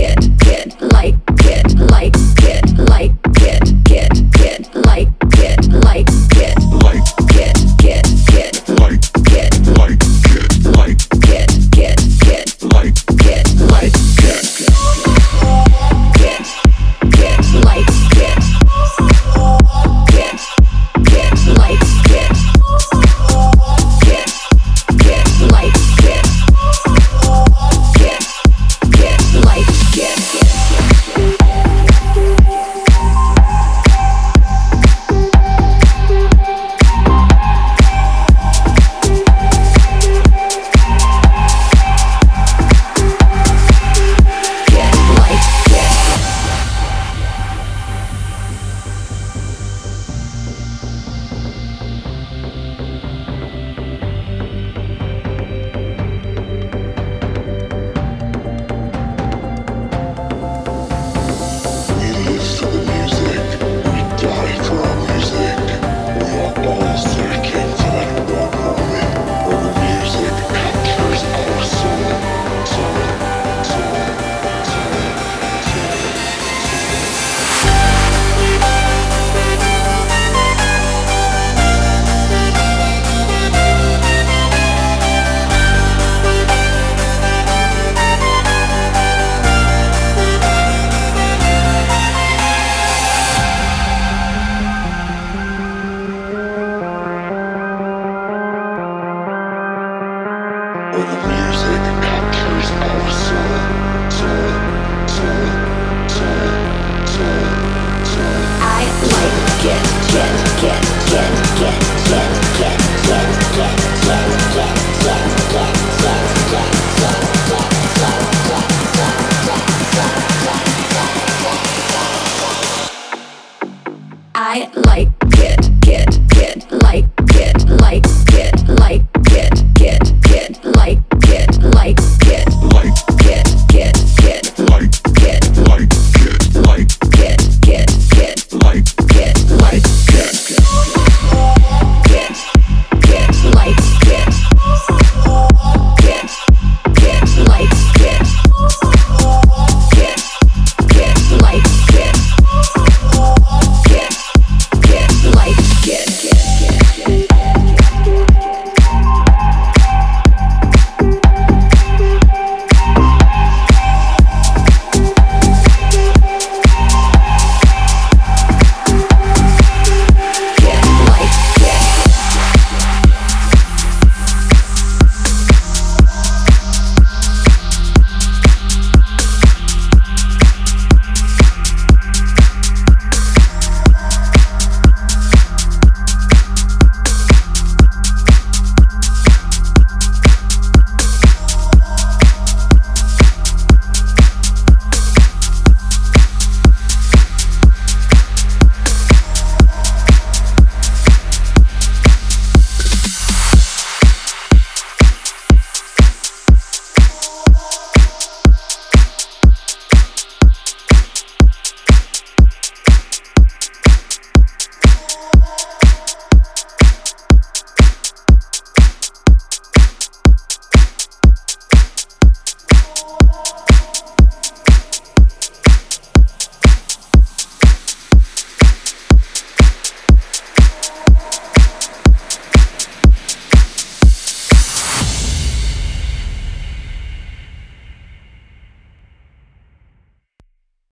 it.